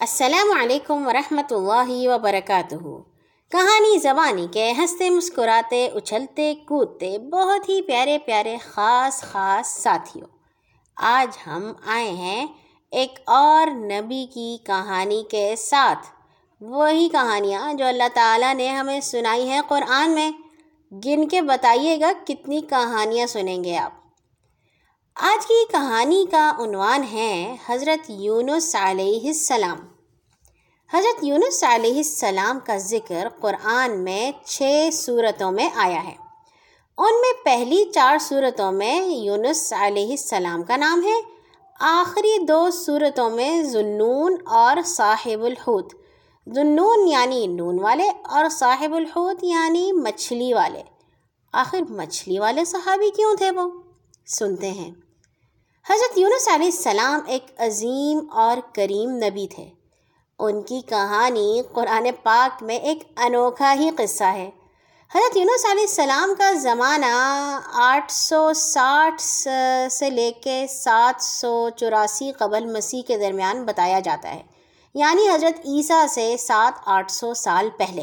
السلام علیکم ورحمۃ اللہ وبرکاتہ کہانی زبانی کے ہنستے مسکراتے، اچھلتے، کودتے بہت ہی پیارے پیارے خاص خاص ساتھیوں۔ آج ہم آئے ہیں ایک اور نبی کی کہانی کے ساتھ۔ وہی کہانیاں جو اللہ تعالیٰ نے ہمیں سنائی ہیں قرآن میں۔ گن کے بتائیے گا کتنی کہانیاں سنیں گے آپ۔ آج کی کہانی کا عنوان ہے حضرت یونس علیہ السلام۔ حضرت یونس علیہ السلام کا ذکر قرآن میں چھ صورتوں میں آیا ہے۔ ان میں پہلی چار صورتوں میں یونس علیہ السلام کا نام ہے۔ آخری دو صورتوں میں ذنون اور صاحب الحوت۔ ذنون یعنی نون والے اور صاحب الحوت یعنی مچھلی والے۔ آخر مچھلی والے صحابی کیوں تھے وہ؟ سنتے ہیں۔ حضرت یونس علیہ السلام ایک عظیم اور کریم نبی تھے۔ ان کی کہانی قرآن پاک میں ایک انوکھا ہی قصہ ہے۔ حضرت یونس علیہ السلام کا زمانہ آٹھ سو ساٹھ سے لے کے سات سو چوراسی قبل مسیح کے درمیان بتایا جاتا ہے۔ یعنی حضرت عیسیٰ سے سات آٹھ سو سال پہلے۔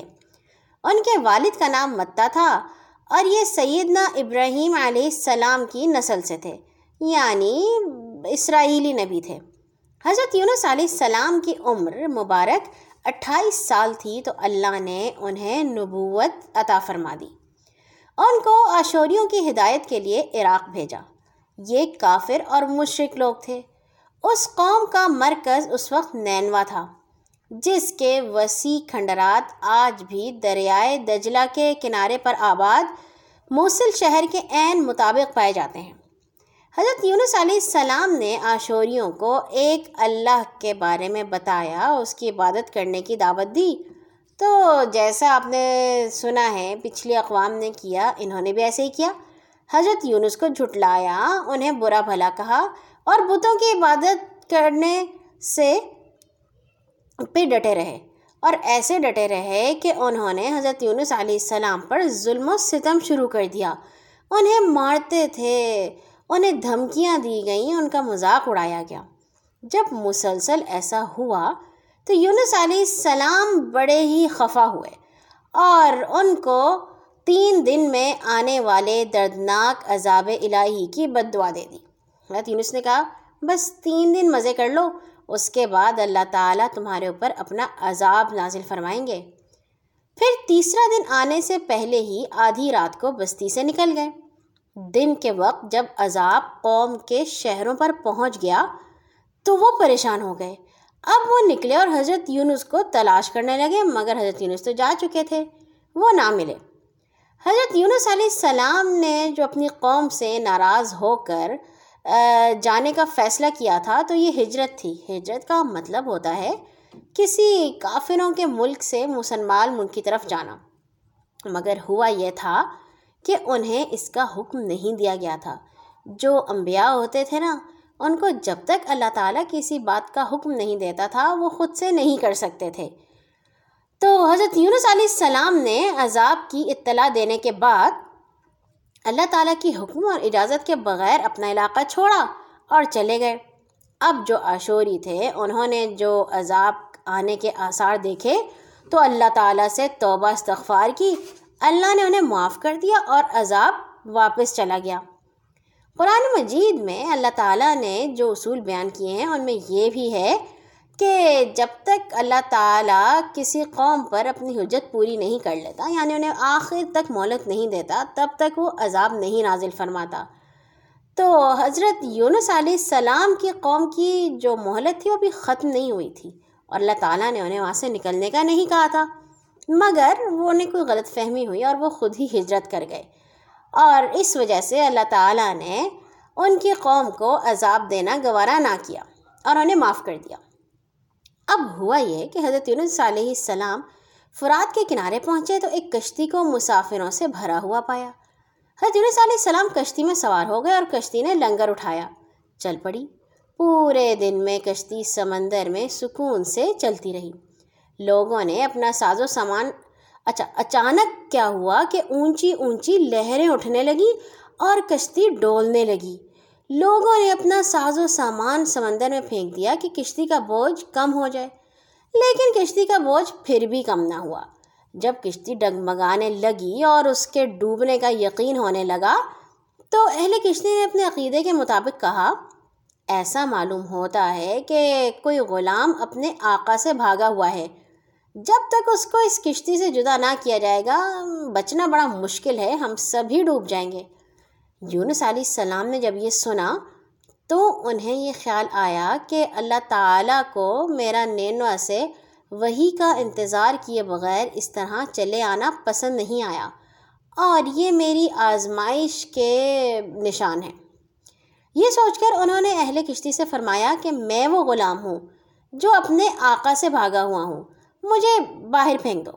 ان کے والد کا نام متا تھا اور یہ سیدنا ابراہیم علیہ السلام کی نسل سے تھے۔ یعنی اسرائیلی نبی تھے۔ حضرت یونس علیہ السلام کی عمر مبارک اٹھائیس سال تھی تو اللہ نے انہیں نبوت عطا فرما دی۔ ان کو اشوریوں کی ہدایت کے لیے عراق بھیجا۔ یہ کافر اور مشرق لوگ تھے۔ اس قوم کا مرکز اس وقت نینوا تھا، جس کے وسیع کھنڈرات آج بھی دریائے دجلہ کے کنارے پر آباد، موصل شہر کے عین مطابق پائے جاتے ہیں۔ حضرت یونس علیہ السلام نے آشوریوں کو ایک اللہ کے بارے میں بتایا، اس کی عبادت کرنے کی دعوت دی۔ تو جیسا آپ نے سنا ہے، پچھلی اقوام نے کیا، انہوں نے بھی ایسے ہی کیا۔ حضرت یونس کو جھٹلایا، انہیں برا بھلا کہا اور بتوں کی عبادت کرنے سے پہ ڈٹے رہے۔ اور ایسے ڈٹے رہے کہ انہوں نے حضرت یونس علیہ السلام پر ظلم و ستم شروع کر دیا۔ انہیں مارتے تھے۔ انہیں دھمکیاں دی گئیں، ان کا مذاق اڑایا گیا۔ جب مسلسل ایسا ہوا تو یونس علیہ السلام بڑے ہی خفا ہوئے اور ان کو تین دن میں آنے والے دردناک عذاب الہی کی بد دعا دے دی۔ حضرت یونس نے کہا، بس تین دن مزے کر لو، اس کے بعد اللہ تعالیٰ تمہارے اوپر اپنا عذاب نازل فرمائیں گے۔ پھر تیسرا دن آنے سے پہلے ہی آدھی رات کو بستی سے نکل گئے۔ دن کے وقت جب عذاب قوم کے شہروں پر پہنچ گیا تو وہ پریشان ہو گئے۔ اب وہ نکلے اور حضرت یونس کو تلاش کرنے لگے، مگر حضرت یونس تو جا چکے تھے، وہ نہ ملے۔ حضرت یونس علیہ السلام نے جو اپنی قوم سے ناراض ہو کر جانے کا فیصلہ کیا تھا، تو یہ ہجرت تھی۔ ہجرت کا مطلب ہوتا ہے کسی کافروں کے ملک سے مسلمان ملک کی طرف جانا۔ مگر ہوا یہ تھا کہ انہیں اس کا حکم نہیں دیا گیا تھا۔ جو انبیاء ہوتے تھے نا، ان کو جب تک اللہ تعالیٰ کسی بات کا حکم نہیں دیتا تھا، وہ خود سے نہیں کر سکتے تھے۔ تو حضرت یونس علیہ السلام نے عذاب کی اطلاع دینے کے بعد اللہ تعالیٰ کی حکم اور اجازت کے بغیر اپنا علاقہ چھوڑا اور چلے گئے۔ اب جو عاشوری تھے، انہوں نے جو عذاب آنے کے آثار دیکھے، تو اللہ تعالیٰ سے توبہ استغفار کی۔ اللہ نے انہیں معاف کر دیا اور عذاب واپس چلا گیا۔ قرآن مجید میں اللہ تعالیٰ نے جو اصول بیان کیے ہیں، ان میں یہ بھی ہے کہ جب تک اللہ تعالیٰ کسی قوم پر اپنی حجت پوری نہیں کر لیتا یعنی انہیں آخر تک مہلت نہیں دیتا، تب تک وہ عذاب نہیں نازل فرماتا۔ تو حضرت یونس علیہ السلام کی قوم کی جو مہلت تھی، وہ بھی ختم نہیں ہوئی تھی اور اللہ تعالیٰ نے انہیں وہاں سے نکلنے کا نہیں کہا تھا۔ مگر وہ انہیں کوئی غلط فہمی ہوئی اور وہ خود ہی ہجرت کر گئے۔ اور اس وجہ سے اللہ تعالیٰ نے ان کی قوم کو عذاب دینا گوارا نہ کیا اور انہیں معاف کر دیا۔ اب ہوا یہ کہ حضرت یونس علیہ السلام فرات کے کنارے پہنچے تو ایک کشتی کو مسافروں سے بھرا ہوا پایا۔ حضرت یونس علیہ السلام کشتی میں سوار ہو گئے اور کشتی نے لنگر اٹھایا۔ چل پڑی۔ پورے دن میں کشتی سمندر میں سکون سے چلتی رہی۔ لوگوں نے اپنا ساز و سامان اچھا اچانک کیا ہوا کہ اونچی اونچی لہریں اٹھنے لگیں اور کشتی ڈولنے لگی۔ لوگوں نے اپنا ساز و سامان سمندر میں پھینک دیا کہ کشتی کا بوجھ کم ہو جائے۔ لیکن کشتی کا بوجھ پھر بھی کم نہ ہوا۔ جب کشتی ڈگمگانے لگی اور اس کے ڈوبنے کا یقین ہونے لگا، تو اہل کشتی نے اپنے عقیدے کے مطابق کہا، ایسا معلوم ہوتا ہے کہ کوئی غلام اپنے آقا سے بھاگا ہوا ہے۔ جب تک اس کو اس کشتی سے جدا نہ کیا جائے گا، بچنا بڑا مشکل ہے، ہم سبھی ڈوب جائیں گے۔ یونس علیہ السلام نے جب یہ سنا تو انہیں یہ خیال آیا کہ اللہ تعالیٰ کو میرا نینوا سے وہی کا انتظار کیے بغیر اس طرح چلے آنا پسند نہیں آیا۔ اور یہ میری آزمائش کے نشان ہے۔ یہ سوچ کر انہوں نے اہل کشتی سے فرمایا کہ میں وہ غلام ہوں جو اپنے آقا سے بھاگا ہوا ہوں۔ مجھے باہر پھینک دو۔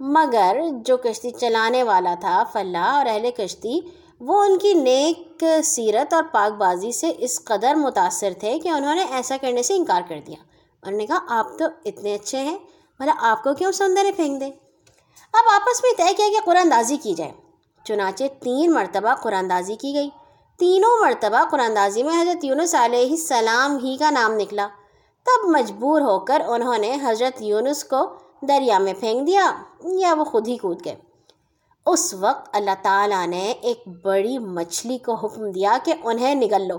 مگر جو کشتی چلانے والا تھا، فلاح اور اہل کشتی، وہ ان کی نیک سیرت اور پاک بازی سے اس قدر متاثر تھے کہ انہوں نے ایسا کرنے سے انکار کر دیا۔ انہوں نے کہا، آپ تو اتنے اچھے ہیں بھلا آپ کو کیوں سندر پھینک دیں؟ اب آپس میں طے کیا کہ قرآن دازی کی جائے۔ چنانچہ تین مرتبہ قرآن دازی کی گئی۔ تینوں مرتبہ قرآن دازی میں حضرت یونس علیہ السلام ہی کا نام نکلا۔ تب مجبور ہو کر انہوں نے حضرت یونس کو دریا میں پھینک دیا یا وہ خود ہی کود گئے۔ اس وقت اللہ تعالیٰ نے ایک بڑی مچھلی کو حکم دیا کہ انہیں نگل لو۔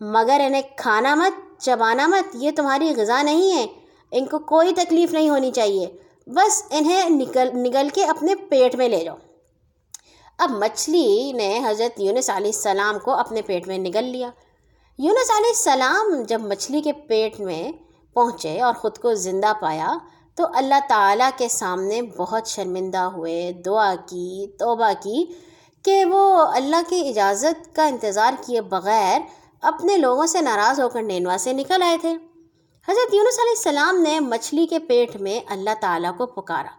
مگر انہیں کھانا مت، چبانا مت، یہ تمہاری غذا نہیں ہے۔ ان کو کوئی تکلیف نہیں ہونی چاہیے۔ بس انہیں نکل نگل کے اپنے پیٹ میں لے جاؤ۔ اب مچھلی نے حضرت یونس علیہ السلام کو اپنے پیٹ میں نگل لیا۔ یونس علیہ السلام جب مچھلی کے پیٹ میں پہنچے اور خود کو زندہ پایا تو اللہ تعالیٰ کے سامنے بہت شرمندہ ہوئے، دعا کی، توبہ کی کہ وہ اللہ کی اجازت کا انتظار کیے بغیر اپنے لوگوں سے ناراض ہو کر نینوا سے نکل آئے تھے۔ حضرت یونس علیہ السلام نے مچھلی کے پیٹ میں اللہ تعالیٰ کو پکارا۔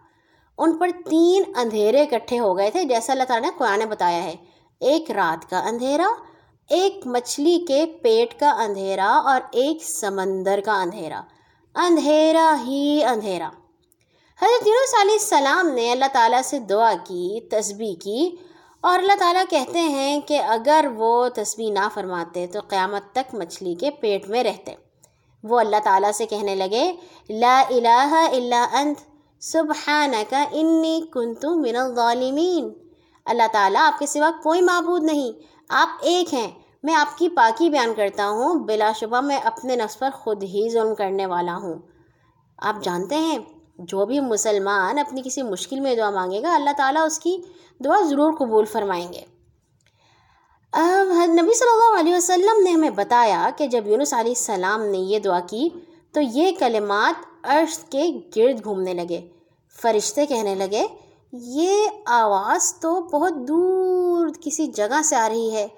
ان پر تین اندھیرے اکٹھے ہو گئے تھے، جیسا اللہ تعالیٰ نے قرآن بتایا ہے۔ ایک رات کا اندھیرا ایک مچھلی کے پیٹ کا اندھیرا اور ایک سمندر کا اندھیرا۔ اندھیرا ہی اندھیرا۔ حضرت یونس علیہ السلام نے اللہ تعالیٰ سے دعا کی، تسبیح کی اور اللہ تعالیٰ کہتے ہیں کہ اگر وہ تسبیح نہ فرماتے تو قیامت تک مچھلی کے پیٹ میں رہتے۔ وہ اللہ تعالیٰ سے کہنے لگے، لا الہ الا انت، سبحانک انی کنتو من الظالمین۔ اللہ تعالیٰ آپ کے سوا کوئی معبود نہیں۔ آپ ایک ہیں۔ میں آپ کی پاکی بیان کرتا ہوں۔ بلا شبہ میں اپنے نفس پر خود ہی ظلم کرنے والا ہوں۔ آپ جانتے ہیں، جو بھی مسلمان اپنی کسی مشکل میں دعا مانگے گا، اللہ تعالیٰ اس کی دعا ضرور قبول فرمائیں گے۔ نبی صلی اللہ علیہ وسلم نے ہمیں بتایا کہ جب یونس علیہ السلام نے یہ دعا کی تو یہ کلمات عرش کے گرد گھومنے لگے۔ فرشتے کہنے لگے یہ آواز تو بہت دور کسی جگہ سے آ رہی ہے،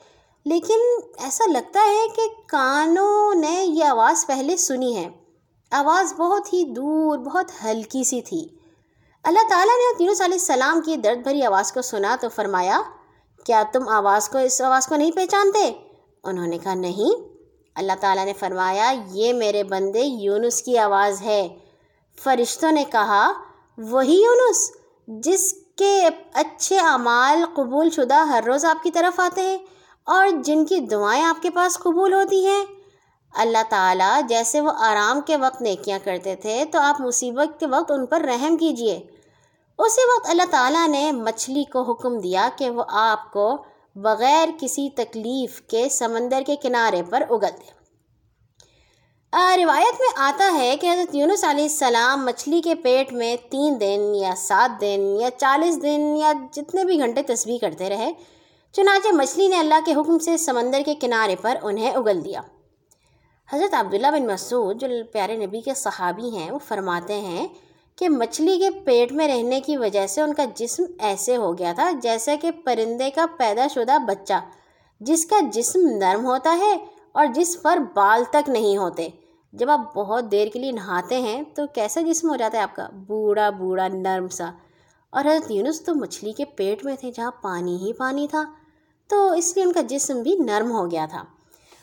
لیکن ایسا لگتا ہے کہ کانوں نے یہ آواز پہلے سنی ہے۔ آواز بہت ہی دور، بہت ہلکی سی تھی۔ اللہ تعالیٰ نے تینوں علیہ السلام کی درد بھری آواز کو سنا تو فرمایا، کیا تم آواز کو، اس آواز کو نہیں پہچانتے؟ انہوں نے کہا، نہیں۔ اللہ تعالیٰ نے فرمایا، یہ میرے بندے یونس کی آواز ہے۔ فرشتوں نے کہا، وہی یونس؟ جس کے اچھے اعمال قبول شدہ ہر روز آپ کی طرف آتے ہیں اور جن کی دعائیں آپ کے پاس قبول ہوتی ہیں۔ اللہ تعالیٰ جیسے وہ آرام کے وقت نیکیاں کرتے تھے تو آپ مصیبت کے وقت ان پر رحم کیجیے۔ اسی وقت اللہ تعالیٰ نے مچھلی کو حکم دیا کہ وہ آپ کو بغیر کسی تکلیف کے سمندر کے کنارے پر اگل دے۔ روایت میں آتا ہے کہ حضرت یونس علیہ السلام مچھلی کے پیٹ میں تین دن یا سات دن یا چالیس دن یا جتنے بھی گھنٹے تصویر کرتے رہے، چنانچہ مچھلی نے اللہ کے حکم سے سمندر کے کنارے پر انہیں اگل دیا۔ حضرت عبداللہ بن مسعود، جو پیارے نبی کے صحابی ہیں، وہ فرماتے ہیں کہ مچھلی کے پیٹ میں رہنے کی وجہ سے ان کا جسم ایسے ہو گیا تھا جیسے کہ پرندے کا پیدا شدہ بچہ، جس کا جسم نرم ہوتا ہے اور جس پر بال تک نہیں ہوتے۔ جب آپ بہت دیر کے لیے نہاتے ہیں تو کیسا جسم ہو جاتا ہے آپ کا؟ بوڑھا بوڑھا نرم سا۔ اور حضرت یونس تو مچھلی کے پیٹ میں تھے جہاں پانی ہی پانی تھا، تو اس لیے ان کا جسم بھی نرم ہو گیا تھا۔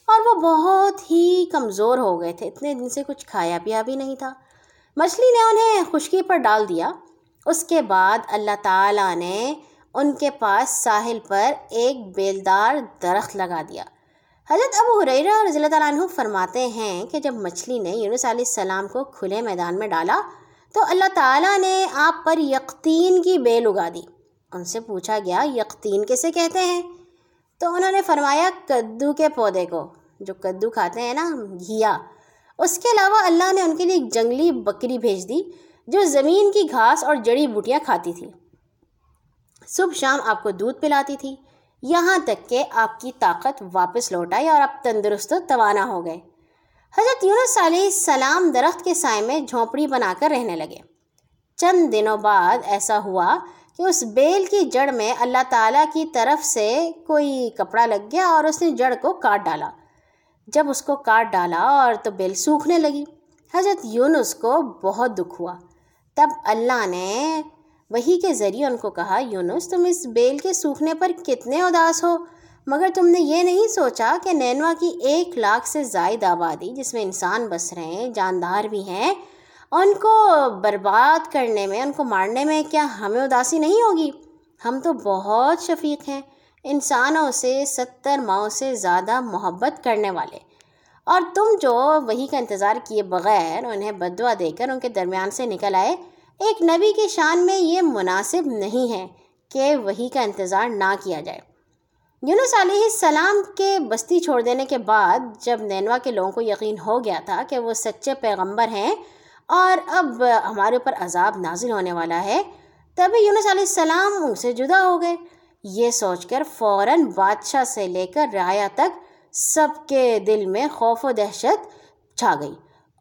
اور وہ بہت ہی کمزور ہو گئے تھے۔ اتنے دن سے کچھ کھایا پیا بھی نہیں تھا۔ مچھلی نے انہیں خشکی پر ڈال دیا۔ اس کے بعد اللہ تعالیٰ نے ان کے پاس ساحل پر ایک بیلدار درخت لگا دیا۔ حضرت ابو حریرہ رضی اللہ تعالیٰ عنہ فرماتے ہیں کہ جب مچھلی نے یونس علیہ السلام کو کھلے میدان میں ڈالا تو اللہ تعالیٰ نے آپ پر یقین کی بیل اگا دی۔ ان سے پوچھا گیا یقین کسے کہتے ہیں؟ تو انہوں نے فرمایا، کدو کے پودے کو۔ جو کدو کھاتے ہیں نا، گھیا۔ اس کے علاوہ اللہ نے ان کے لیے ایک جنگلی بکری بھیج دی، جو زمین کی گھاس اور جڑی بوٹیاں کھاتی تھی۔ صبح شام آپ کو دودھ پلاتی تھی۔ یہاں تک کہ آپ کی طاقت واپس لوٹ آئی اور آپ تندرست و توانا ہو گئے۔ حضرت یونس علیہ السلام درخت کے سائے میں جھونپڑی بنا کر رہنے لگے۔ چند دنوں بعد ایسا ہوا کہ اس بیل کی جڑ میں اللہ تعالیٰ کی طرف سے کوئی کپڑا لگ گیا اور اس نے جڑ کو کاٹ ڈالا۔ جب اس کو کاٹ ڈالا اور تو بیل سوکھنے لگی۔ حضرت یونس کو بہت دکھ ہوا۔ تب اللہ نے وہی کے ذریعے ان کو کہا، یونس، تم اس بیل کے سوکھنے پر کتنے اداس ہو؟ مگر تم نے یہ نہیں سوچا کہ نینوا کی ایک لاکھ سے زائد آبادی، جس میں انسان بس رہے ہیں، جاندار بھی ہیں، ان کو برباد کرنے میں، ان کو مارنے میں کیا ہمیں اداسی نہیں ہوگی؟ ہم تو بہت شفیق ہیں، انسانوں سے، ستر ماؤں سے زیادہ محبت کرنے والے۔ اور تم جو وہی کا انتظار کیے بغیر انہیں بدوا دے کر ان کے درمیان سے نکل آئے ایک نبی کی شان میں یہ مناسب نہیں ہے کہ وہی کا انتظار نہ کیا جائے۔ یونس علیہ السلام کے بستی چھوڑ دینے کے بعد جب نینوا کے لوگوں کو یقین ہو گیا تھا کہ وہ سچے پیغمبر ہیں اور اب ہمارے اوپر عذاب نازل ہونے والا ہے، تبھی یونس علیہ السلام ان سے جدا ہو گئے۔ یہ سوچ کر فوراً بادشاہ سے لے کر رعایا تک سب کے دل میں خوف و دہشت چھا گئی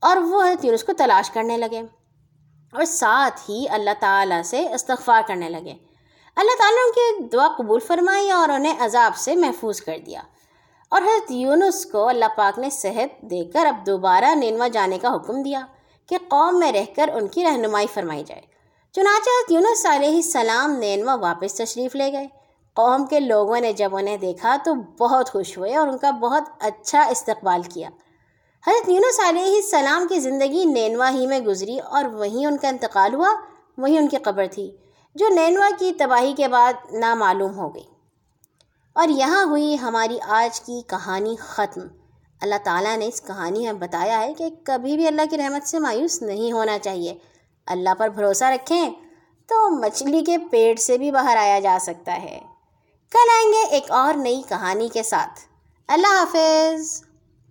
اور وہ یونس کو تلاش کرنے لگے۔ اور ساتھ ہی اللہ تعالیٰ سے استغفار کرنے لگے۔ اللہ تعالیٰ نے ان کی دعا قبول فرمائی اور انہیں عذاب سے محفوظ کر دیا۔ اور حضرت یونس کو اللہ پاک نے صحت دے کر اب دوبارہ نینوا جانے کا حکم دیا کہ قوم میں رہ کر ان کی رہنمائی فرمائی جائے۔ چنانچہ حضرت یونس علیہ السلام نینوا واپس تشریف لے گئے۔ قوم کے لوگوں نے جب انہیں دیکھا تو بہت خوش ہوئے اور ان کا بہت اچھا استقبال کیا۔ حضرت یونس علیہ السلام کی زندگی نینوا ہی میں گزری اور وہیں ان کا انتقال ہوا، وہیں ان کی قبر تھی، جو نینوا کی تباہی کے بعد نامعلوم ہو گئی۔ اور یہاں ہوئی ہماری آج کی کہانی ختم۔ اللہ تعالیٰ نے اس کہانی میں بتایا ہے کہ کبھی بھی اللہ کی رحمت سے مایوس نہیں ہونا چاہیے۔ اللہ پر بھروسہ رکھیں تو مچھلی کے پیٹ سے بھی باہر آیا جا سکتا ہے۔ کل آئیں گے ایک اور نئی کہانی کے ساتھ۔ اللہ حافظ۔